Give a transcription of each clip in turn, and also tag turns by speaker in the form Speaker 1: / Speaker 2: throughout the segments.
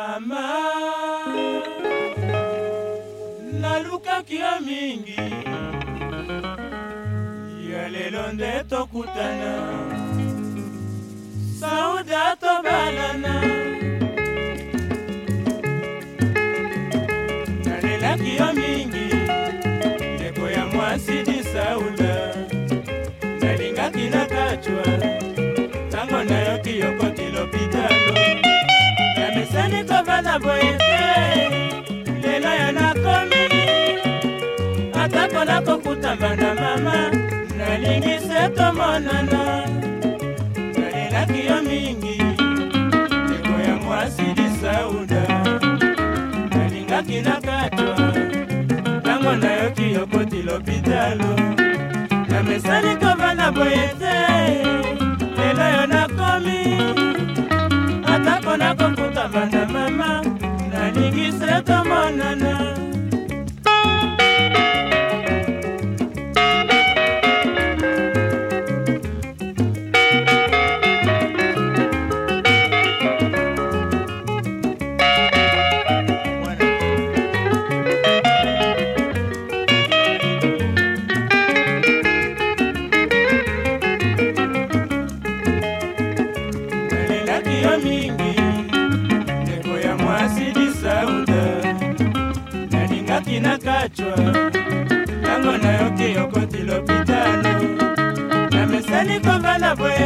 Speaker 1: mama nalukaki yo mingi ya lelo nde tokutana sauda tobalana nalelaki yo mingi ndeko ya mwasi di sauda nalingaki nakacwa ntango nayoki yokoti lopita boye te lelo yo nakomi atako nakokutama na mama nalingi se tomonana nalelaki yo mingi ndeko ya mwasi lisauda nalingaki nakatwa ntango nayoki yokoti lopitalo namesani kovana boye te lelo yo nakomi atako nakokutama na mama nalingisekomonana mingi kinakachwa yango nayoki okoti lopitalo namesani kovana boye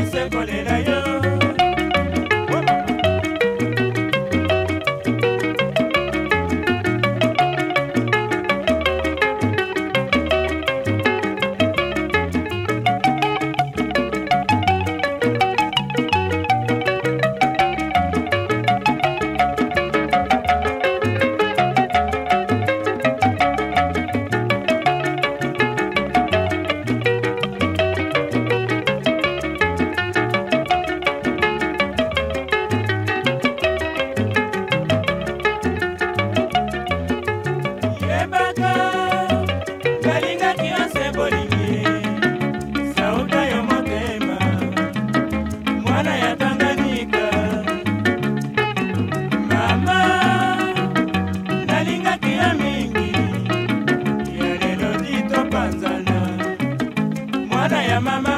Speaker 1: It's a my, my, my.